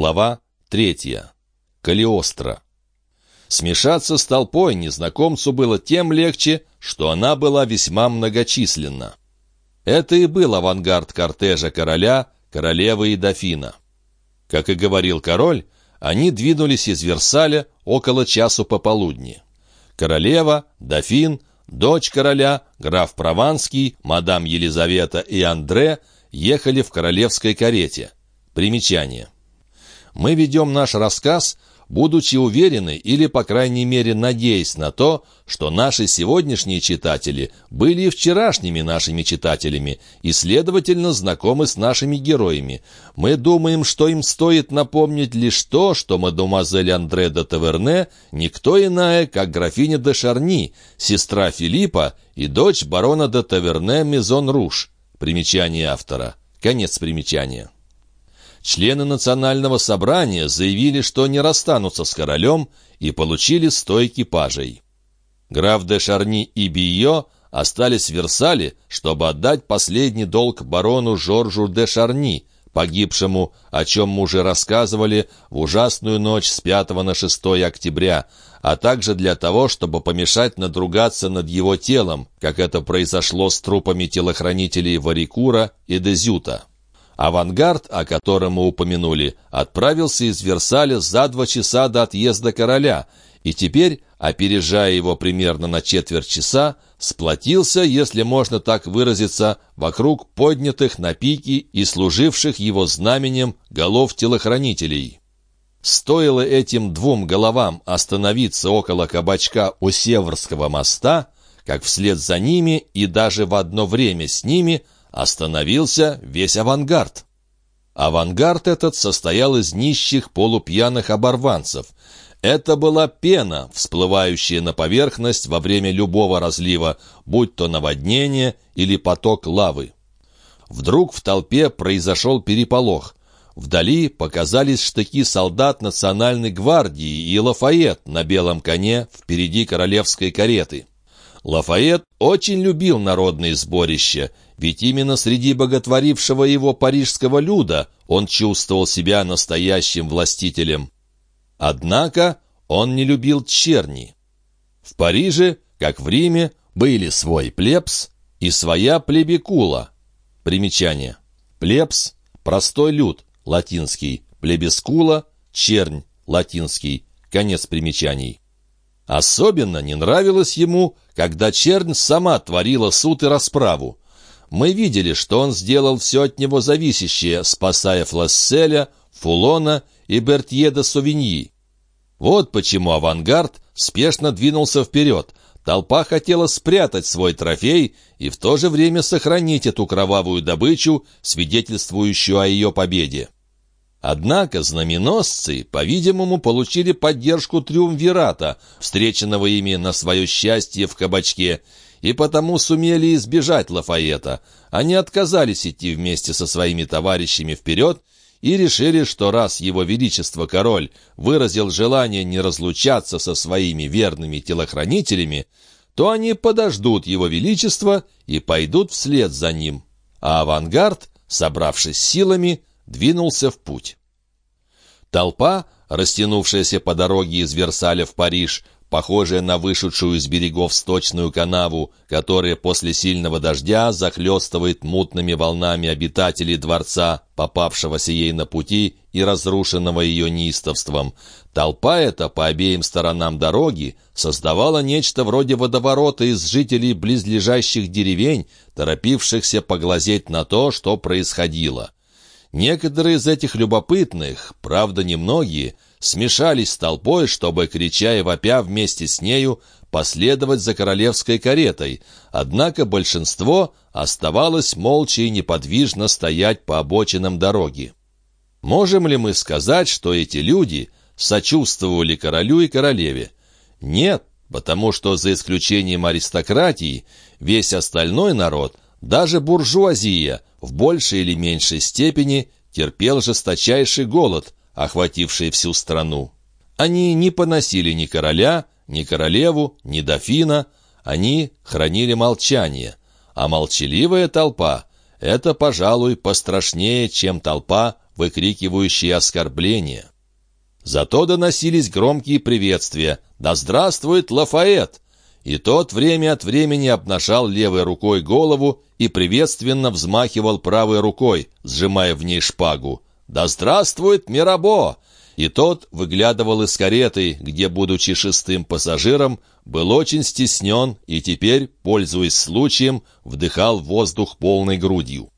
Глава третья. Калиостро. Смешаться с толпой незнакомцу было тем легче, что она была весьма многочисленна. Это и был авангард кортежа короля, королевы и дофина. Как и говорил король, они двинулись из Версаля около часу пополудни. Королева, дофин, дочь короля, граф Прованский, мадам Елизавета и Андре ехали в королевской карете. Примечание. Мы ведем наш рассказ – будучи уверены или, по крайней мере, надеясь на то, что наши сегодняшние читатели были и вчерашними нашими читателями и, следовательно, знакомы с нашими героями. Мы думаем, что им стоит напомнить лишь то, что мадемуазель Андре де Таверне никто иная, как графиня де Шарни, сестра Филиппа и дочь барона де Таверне Мезон Руш. Примечание автора. Конец примечания. Члены национального собрания заявили, что не расстанутся с королем и получили сто экипажей. Граф де Шарни и Био остались в Версале, чтобы отдать последний долг барону Жоржу де Шарни, погибшему, о чем мы уже рассказывали, в ужасную ночь с 5 на 6 октября, а также для того, чтобы помешать надругаться над его телом, как это произошло с трупами телохранителей Варикура и Дезюта. Авангард, о котором мы упомянули, отправился из Версаля за два часа до отъезда короля, и теперь, опережая его примерно на четверть часа, сплотился, если можно так выразиться, вокруг поднятых на пике и служивших его знаменем голов телохранителей. Стоило этим двум головам остановиться около кабачка у Северского моста, как вслед за ними и даже в одно время с ними – остановился весь авангард. Авангард этот состоял из нищих полупьяных оборванцев. Это была пена, всплывающая на поверхность во время любого разлива, будь то наводнение или поток лавы. Вдруг в толпе произошел переполох. Вдали показались штыки солдат национальной гвардии и Лафайет на белом коне впереди королевской кареты. Лафайет очень любил народные сборища, ведь именно среди боготворившего его парижского люда он чувствовал себя настоящим властителем. Однако он не любил черни. В Париже, как в Риме, были свой плебс и своя плебекула. Примечание. Плебс – простой люд, латинский, плебескула – чернь, латинский, конец примечаний. Особенно не нравилось ему, когда чернь сама творила суд и расправу. Мы видели, что он сделал все от него зависящее, спасая Фласселя, Фулона и Бертье де. Вот почему авангард спешно двинулся вперед. Толпа хотела спрятать свой трофей и в то же время сохранить эту кровавую добычу, свидетельствующую о ее победе. Однако знаменосцы, по-видимому, получили поддержку Триумвирата, встреченного ими на свое счастье в кабачке, и потому сумели избежать Лафаэта. Они отказались идти вместе со своими товарищами вперед и решили, что раз его величество король выразил желание не разлучаться со своими верными телохранителями, то они подождут его величества и пойдут вслед за ним. А авангард, собравшись силами, двинулся в путь. Толпа, растянувшаяся по дороге из Версаля в Париж, похожая на вышедшую из берегов сточную канаву, которая после сильного дождя захлестывает мутными волнами обитателей дворца, попавшегося ей на пути и разрушенного ее неистовством. Толпа эта по обеим сторонам дороги создавала нечто вроде водоворота из жителей близлежащих деревень, торопившихся поглазеть на то, что происходило. Некоторые из этих любопытных, правда немногие, смешались с толпой, чтобы, крича и вопя вместе с нею, последовать за королевской каретой, однако большинство оставалось молча и неподвижно стоять по обочинам дороги. Можем ли мы сказать, что эти люди сочувствовали королю и королеве? Нет, потому что за исключением аристократии весь остальной народ, даже буржуазия, в большей или меньшей степени терпел жесточайший голод, охвативший всю страну. Они не поносили ни короля, ни королеву, ни дофина, они хранили молчание, а молчаливая толпа — это, пожалуй, пострашнее, чем толпа, выкрикивающие оскорбления. Зато доносились громкие приветствия «Да здравствует Лафает!» И тот время от времени обнажал левой рукой голову и приветственно взмахивал правой рукой, сжимая в ней шпагу. «Да здравствует Мирабо!» И тот выглядывал из кареты, где, будучи шестым пассажиром, был очень стеснен и теперь, пользуясь случаем, вдыхал воздух полной грудью.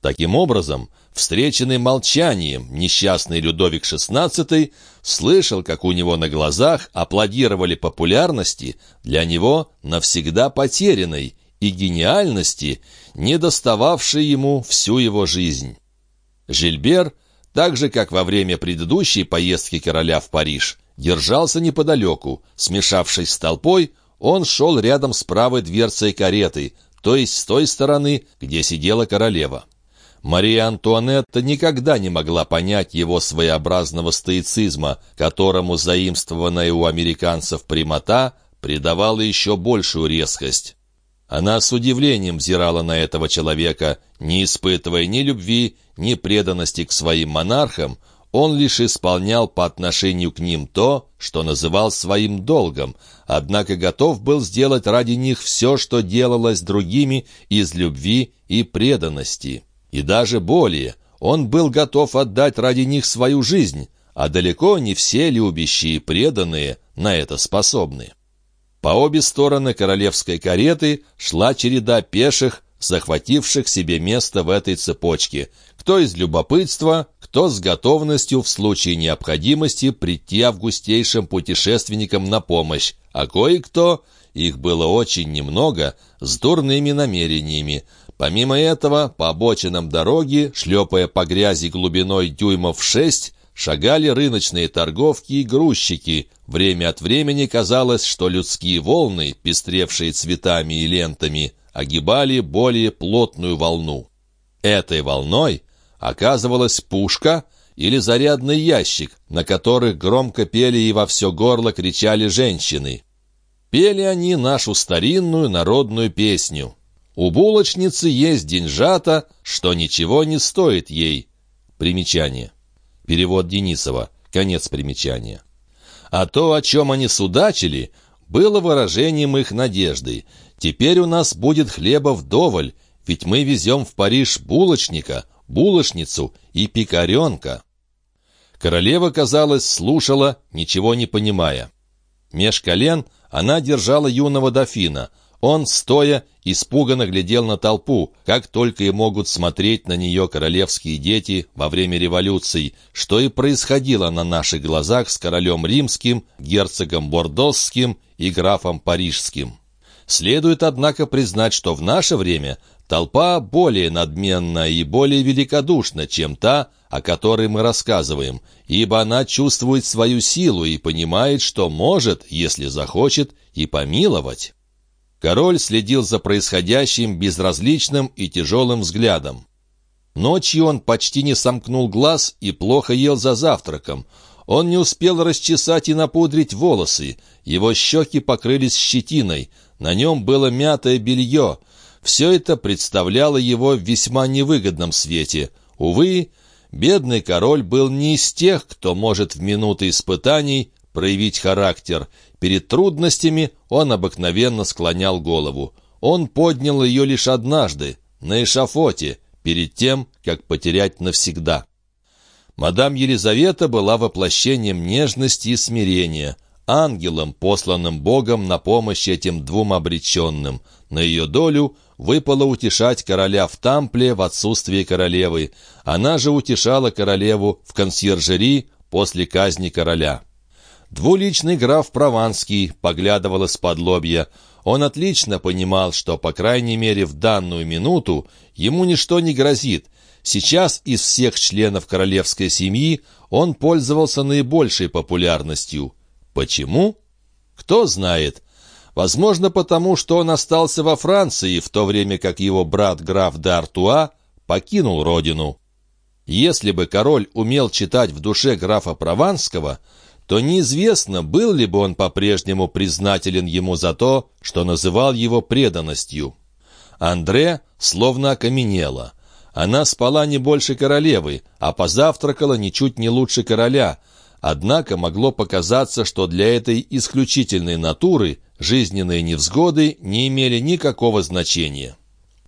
Таким образом, встреченный молчанием несчастный Людовик XVI слышал, как у него на глазах аплодировали популярности, для него навсегда потерянной, и гениальности, не достававшей ему всю его жизнь. Жильбер, так же, как во время предыдущей поездки короля в Париж, держался неподалеку. Смешавшись с толпой, он шел рядом с правой дверцей кареты, то есть с той стороны, где сидела королева. Мария Антуанетта никогда не могла понять его своеобразного стоицизма, которому заимствованная у американцев прямота придавала еще большую резкость. Она с удивлением взирала на этого человека, не испытывая ни любви, ни преданности к своим монархам, он лишь исполнял по отношению к ним то, что называл своим долгом, однако готов был сделать ради них все, что делалось другими из любви и преданности. И даже более, он был готов отдать ради них свою жизнь, а далеко не все любящие и преданные на это способны. По обе стороны королевской кареты шла череда пеших, захвативших себе место в этой цепочке, кто из любопытства, кто с готовностью в случае необходимости прийти августейшим путешественникам на помощь, а кое-кто, их было очень немного, с дурными намерениями, Помимо этого, по обочинам дороги, шлепая по грязи глубиной дюймов шесть, шагали рыночные торговки и грузчики. Время от времени казалось, что людские волны, пестревшие цветами и лентами, огибали более плотную волну. Этой волной оказывалась пушка или зарядный ящик, на которых громко пели и во все горло кричали женщины. Пели они нашу старинную народную песню. У булочницы есть деньжата, что ничего не стоит ей. Примечание. Перевод Денисова. Конец примечания. А то, о чем они судачили, было выражением их надежды. Теперь у нас будет хлеба вдоволь, ведь мы везем в Париж булочника, булочницу и пекаренка. Королева, казалось, слушала, ничего не понимая. Меж колен она держала юного дофина — он, стоя, испуганно глядел на толпу, как только и могут смотреть на нее королевские дети во время революций, что и происходило на наших глазах с королем римским, герцогом бордосским и графом парижским. Следует, однако, признать, что в наше время толпа более надменна и более великодушна, чем та, о которой мы рассказываем, ибо она чувствует свою силу и понимает, что может, если захочет, и помиловать. Король следил за происходящим безразличным и тяжелым взглядом. Ночью он почти не сомкнул глаз и плохо ел за завтраком. Он не успел расчесать и напудрить волосы. Его щеки покрылись щетиной. На нем было мятое белье. Все это представляло его в весьма невыгодном свете. Увы, бедный король был не из тех, кто может в минуты испытаний проявить характер. Перед трудностями он обыкновенно склонял голову. Он поднял ее лишь однажды, на эшафоте, перед тем, как потерять навсегда. Мадам Елизавета была воплощением нежности и смирения, ангелом, посланным Богом на помощь этим двум обреченным. На ее долю выпало утешать короля в Тампле в отсутствие королевы. Она же утешала королеву в консьержери после казни короля. Двуличный граф Прованский поглядывал из-под лобья. Он отлично понимал, что, по крайней мере, в данную минуту ему ничто не грозит. Сейчас из всех членов королевской семьи он пользовался наибольшей популярностью. Почему? Кто знает. Возможно, потому что он остался во Франции, в то время как его брат граф д'Артуа покинул родину. Если бы король умел читать в душе графа Прованского – то неизвестно, был ли бы он по-прежнему признателен ему за то, что называл его преданностью. Андре словно окаменело. Она спала не больше королевы, а позавтракала ничуть не лучше короля. Однако могло показаться, что для этой исключительной натуры жизненные невзгоды не имели никакого значения.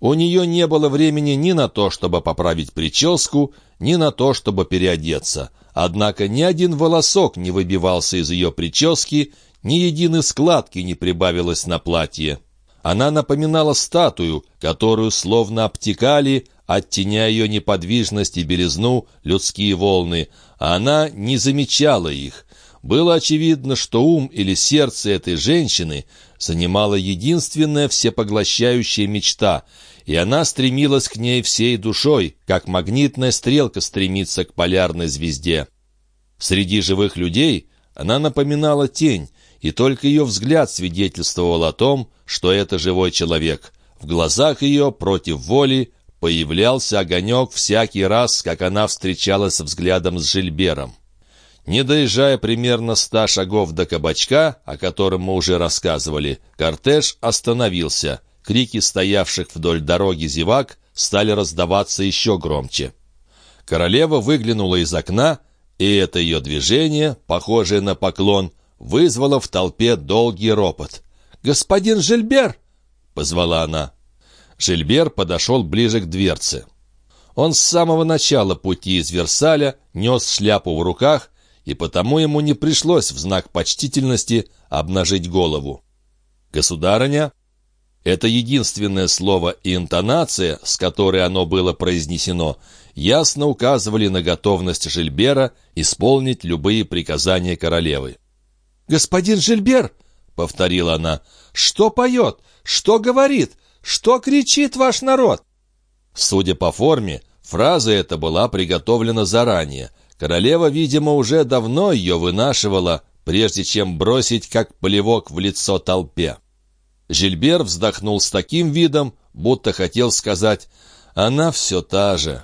У нее не было времени ни на то, чтобы поправить прическу, ни на то, чтобы переодеться. Однако ни один волосок не выбивался из ее прически, ни единой складки не прибавилось на платье. Она напоминала статую, которую словно обтекали, оттеняя ее неподвижность и белизну, людские волны, она не замечала их. Было очевидно, что ум или сердце этой женщины занимала единственная всепоглощающая мечта, и она стремилась к ней всей душой, как магнитная стрелка стремится к полярной звезде. Среди живых людей она напоминала тень, и только ее взгляд свидетельствовал о том, что это живой человек. В глазах ее против воли появлялся огонек всякий раз, как она встречалась взглядом с Жильбером. Не доезжая примерно ста шагов до кабачка, о котором мы уже рассказывали, кортеж остановился. Крики стоявших вдоль дороги зевак стали раздаваться еще громче. Королева выглянула из окна, и это ее движение, похожее на поклон, вызвало в толпе долгий ропот. «Господин Жильбер!» — позвала она. Жильбер подошел ближе к дверце. Он с самого начала пути из Версаля нес шляпу в руках, и потому ему не пришлось в знак почтительности обнажить голову. «Государыня?» Это единственное слово и интонация, с которой оно было произнесено, ясно указывали на готовность Жильбера исполнить любые приказания королевы. «Господин Жильбер!» — повторила она. «Что поет? Что говорит? Что кричит ваш народ?» Судя по форме, фраза эта была приготовлена заранее. Королева, видимо, уже давно ее вынашивала, прежде чем бросить как плевок в лицо толпе. Жильбер вздохнул с таким видом, будто хотел сказать «она все та же».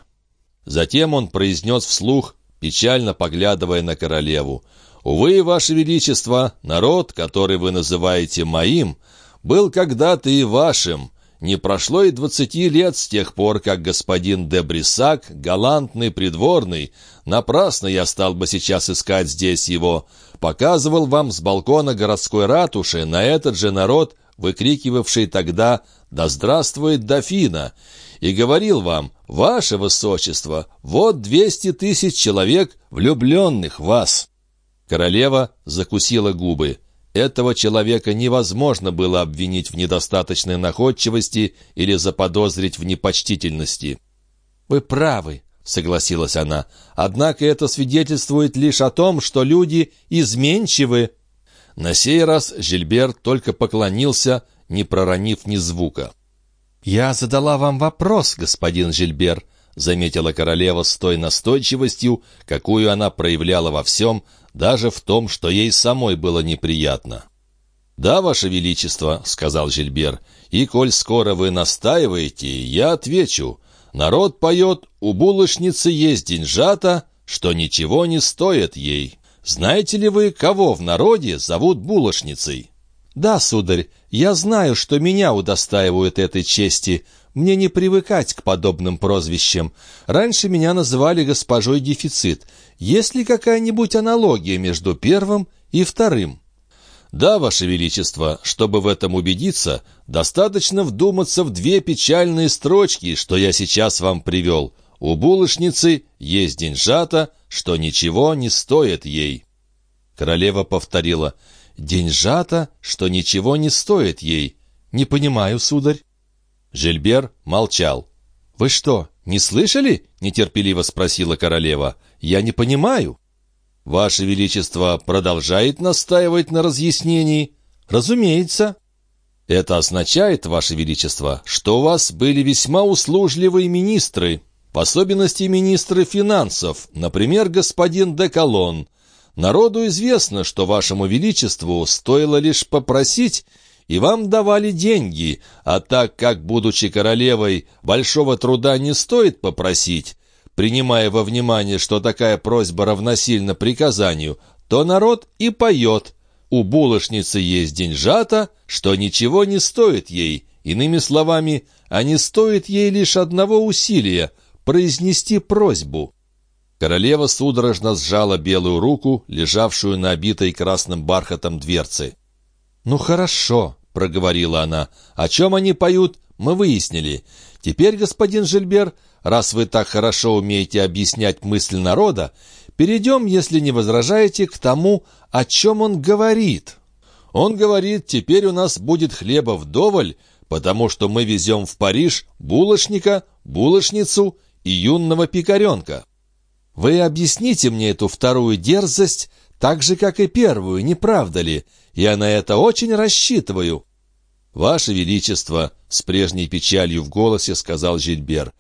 Затем он произнес вслух, печально поглядывая на королеву. «Увы, Ваше Величество, народ, который вы называете моим, был когда-то и вашим. Не прошло и двадцати лет с тех пор, как господин де Брисак, галантный придворный, напрасно я стал бы сейчас искать здесь его, показывал вам с балкона городской ратуши на этот же народ, выкрикивавший тогда «Да здравствует дофина!» и говорил вам «Ваше Высочество, вот двести тысяч человек, влюбленных в вас». Королева закусила губы. Этого человека невозможно было обвинить в недостаточной находчивости или заподозрить в непочтительности. «Вы правы», — согласилась она. «Однако это свидетельствует лишь о том, что люди изменчивы». На сей раз Жильбер только поклонился, не проронив ни звука. «Я задала вам вопрос, господин Жильбер», — заметила королева с той настойчивостью, какую она проявляла во всем, даже в том, что ей самой было неприятно. «Да, Ваше Величество», — сказал Жильбер, — «и коль скоро вы настаиваете, я отвечу. Народ поет, у булочницы есть деньжата, что ничего не стоит ей. Знаете ли вы, кого в народе зовут булочницей?» «Да, сударь, я знаю, что меня удостаивают этой чести. Мне не привыкать к подобным прозвищам. Раньше меня называли госпожой дефицит. Есть ли какая-нибудь аналогия между первым и вторым? Да, Ваше Величество, чтобы в этом убедиться, достаточно вдуматься в две печальные строчки, что я сейчас вам привел. У булочницы есть деньжата, что ничего не стоит ей. Королева повторила, «Деньжата, что ничего не стоит ей. Не понимаю, сударь». Жильбер молчал. «Вы что, не слышали?» — нетерпеливо спросила королева. «Я не понимаю». «Ваше Величество продолжает настаивать на разъяснении?» «Разумеется». «Это означает, Ваше Величество, что у вас были весьма услужливые министры, в особенности министры финансов, например, господин Деколон. Народу известно, что Вашему Величеству стоило лишь попросить, и вам давали деньги, а так как, будучи королевой, большого труда не стоит попросить, принимая во внимание, что такая просьба равносильна приказанию, то народ и поет. У булочницы есть деньжата, что ничего не стоит ей. Иными словами, они стоят ей лишь одного усилия произнести просьбу». Королева судорожно сжала белую руку, лежавшую на обитой красным бархатом дверцы. «Ну хорошо», — проговорила она. «О чем они поют, мы выяснили. Теперь, господин Жильбер, раз вы так хорошо умеете объяснять мысль народа, перейдем, если не возражаете, к тому, о чем он говорит». Он говорит, теперь у нас будет хлеба вдоволь, потому что мы везем в Париж булочника, булочницу и юного пекаренка. Вы объясните мне эту вторую дерзость так же, как и первую, не правда ли? Я на это очень рассчитываю». «Ваше Величество», — с прежней печалью в голосе сказал Жильбер,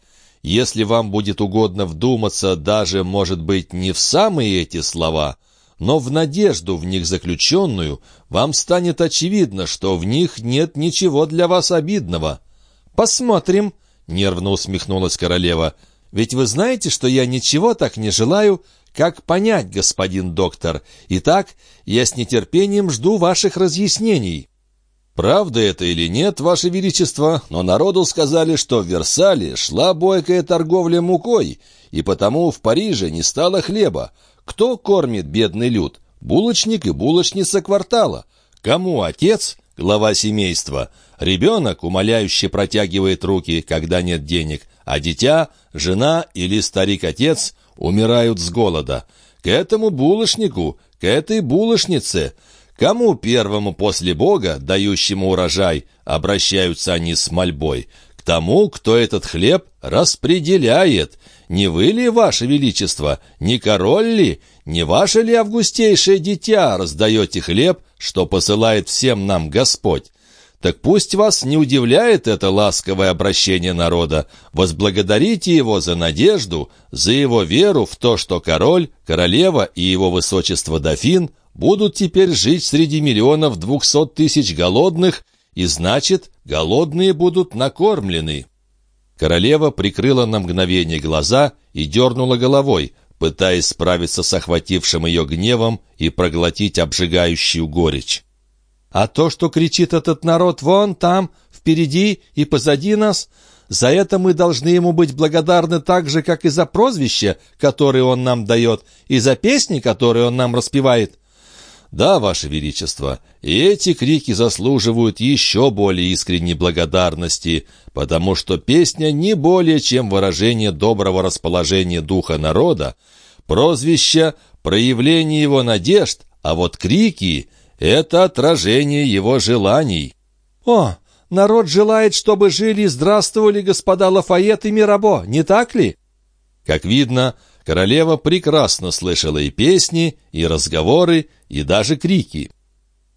«если вам будет угодно вдуматься даже, может быть, не в самые эти слова, но в надежду в них заключенную, вам станет очевидно, что в них нет ничего для вас обидного. «Посмотрим», — нервно усмехнулась королева, «ведь вы знаете, что я ничего так не желаю, как понять, господин доктор. Итак, я с нетерпением жду ваших разъяснений». «Правда это или нет, Ваше Величество, но народу сказали, что в Версале шла бойкая торговля мукой, и потому в Париже не стало хлеба. Кто кормит бедный люд? Булочник и булочница квартала. Кому отец, глава семейства? Ребенок умоляюще протягивает руки, когда нет денег, а дитя, жена или старик-отец умирают с голода. К этому булочнику, к этой булочнице, кому первому после Бога, дающему урожай, обращаются они с мольбой? К тому, кто этот хлеб распределяет, не вы ли, ваше величество, не король ли, не ваше ли августейшее дитя раздаете хлеб, что посылает всем нам Господь? Так пусть вас не удивляет это ласковое обращение народа. Возблагодарите его за надежду, за его веру в то, что король, королева и его высочество дофин будут теперь жить среди миллионов двухсот тысяч голодных, и значит, голодные будут накормлены. Королева прикрыла на мгновение глаза и дернула головой, пытаясь справиться с охватившим ее гневом и проглотить обжигающую горечь. «А то, что кричит этот народ вон там, впереди и позади нас, за это мы должны ему быть благодарны так же, как и за прозвище, которое он нам дает, и за песни, которые он нам распевает. «Да, Ваше Величество, и эти крики заслуживают еще более искренней благодарности, потому что песня не более чем выражение доброго расположения духа народа, прозвище — проявление его надежд, а вот крики — это отражение его желаний». «О, народ желает, чтобы жили и здравствовали господа Лафайет и Мирабо, не так ли?» Как видно, королева прекрасно слышала и песни, и разговоры, и даже крики.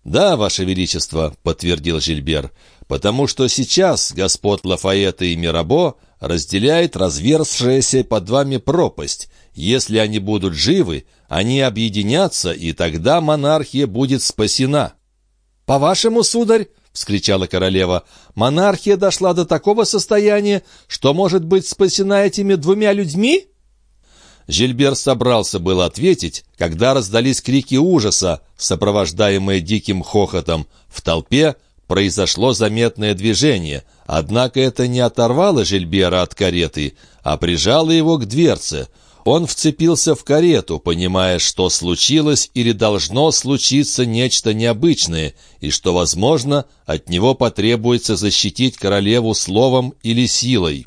«Да, Ваше Величество», — подтвердил Жильбер, «потому что сейчас господ Лафаэта и Мирабо разделяет разверзшаяся под вами пропасть. Если они будут живы, они объединятся, и тогда монархия будет спасена». «По-вашему, сударь», — вскричала королева, «монархия дошла до такого состояния, что может быть спасена этими двумя людьми?» Жильбер собрался было ответить, когда раздались крики ужаса, сопровождаемые диким хохотом. В толпе произошло заметное движение, однако это не оторвало Жильбера от кареты, а прижало его к дверце. Он вцепился в карету, понимая, что случилось или должно случиться нечто необычное, и что, возможно, от него потребуется защитить королеву словом или силой.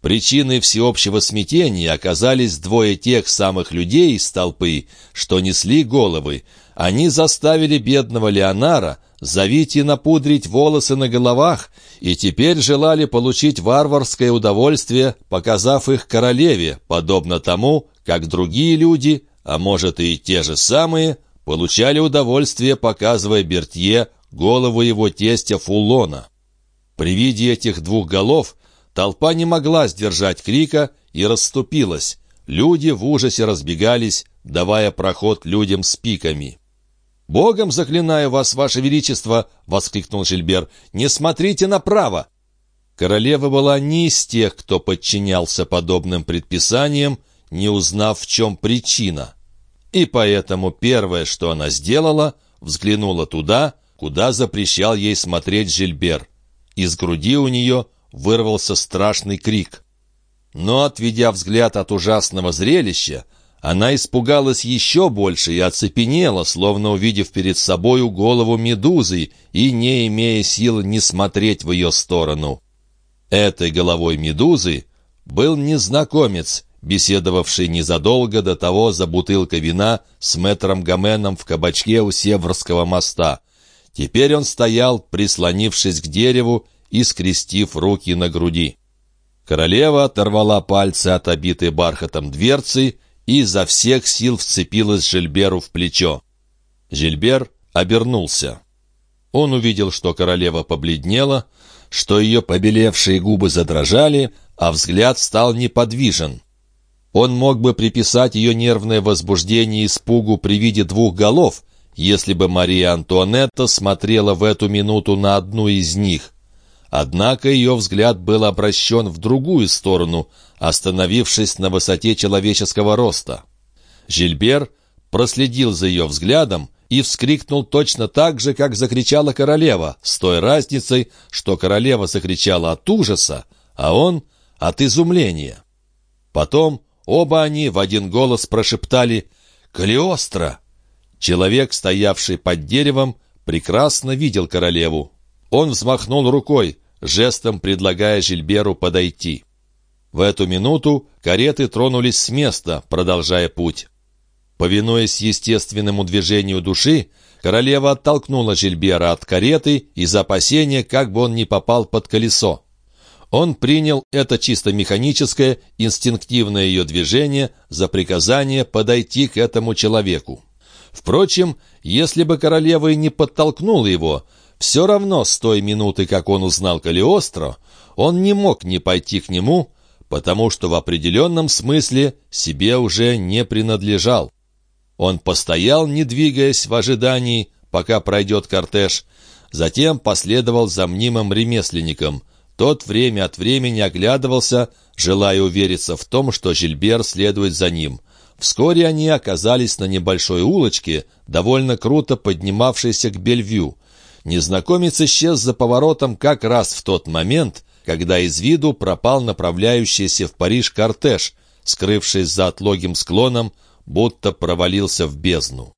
Причиной всеобщего смятения оказались двое тех самых людей из толпы, что несли головы. Они заставили бедного Леонара завить и напудрить волосы на головах, и теперь желали получить варварское удовольствие, показав их королеве, подобно тому, как другие люди, а может и те же самые, получали удовольствие, показывая Бертье голову его тестя Фуллона. При виде этих двух голов Толпа не могла сдержать крика и расступилась. Люди в ужасе разбегались, давая проход людям с пиками. «Богом заклинаю вас, ваше величество!» — воскликнул Жильбер. «Не смотрите направо!» Королева была не из тех, кто подчинялся подобным предписаниям, не узнав, в чем причина. И поэтому первое, что она сделала, взглянула туда, куда запрещал ей смотреть Жильбер. Из груди у нее вырвался страшный крик. Но, отведя взгляд от ужасного зрелища, она испугалась еще больше и оцепенела, словно увидев перед собою голову медузы и не имея сил не смотреть в ее сторону. Этой головой медузы был незнакомец, беседовавший незадолго до того за бутылкой вина с мэтром Гоменом в кабачке у Северского моста. Теперь он стоял, прислонившись к дереву и скрестив руки на груди. Королева оторвала пальцы от обитой бархатом дверцы и изо всех сил вцепилась Жильберу в плечо. Жильбер обернулся. Он увидел, что королева побледнела, что ее побелевшие губы задрожали, а взгляд стал неподвижен. Он мог бы приписать ее нервное возбуждение испугу при виде двух голов, если бы Мария Антуанетта смотрела в эту минуту на одну из них. Однако ее взгляд был обращен в другую сторону, остановившись на высоте человеческого роста. Жильбер проследил за ее взглядом и вскрикнул точно так же, как закричала королева, с той разницей, что королева закричала от ужаса, а он — от изумления. Потом оба они в один голос прошептали «Калиостро!». Человек, стоявший под деревом, прекрасно видел королеву. Он взмахнул рукой, жестом предлагая Жильберу подойти. В эту минуту кареты тронулись с места, продолжая путь. Повинуясь естественному движению души, королева оттолкнула Жильбера от кареты из опасения, как бы он не попал под колесо. Он принял это чисто механическое, инстинктивное ее движение за приказание подойти к этому человеку. Впрочем, если бы королева и не подтолкнула его, все равно с той минуты, как он узнал Калиостро, он не мог не пойти к нему, потому что в определенном смысле себе уже не принадлежал. Он постоял, не двигаясь в ожидании, пока пройдет кортеж, затем последовал за мнимым ремесленником. Тот время от времени оглядывался, желая увериться в том, что Жильбер следует за ним. Вскоре они оказались на небольшой улочке, довольно круто поднимавшейся к Бельвью. Незнакомец исчез за поворотом как раз в тот момент, когда из виду пропал направляющийся в Париж кортеж, скрывшись за отлогим склоном, будто провалился в бездну.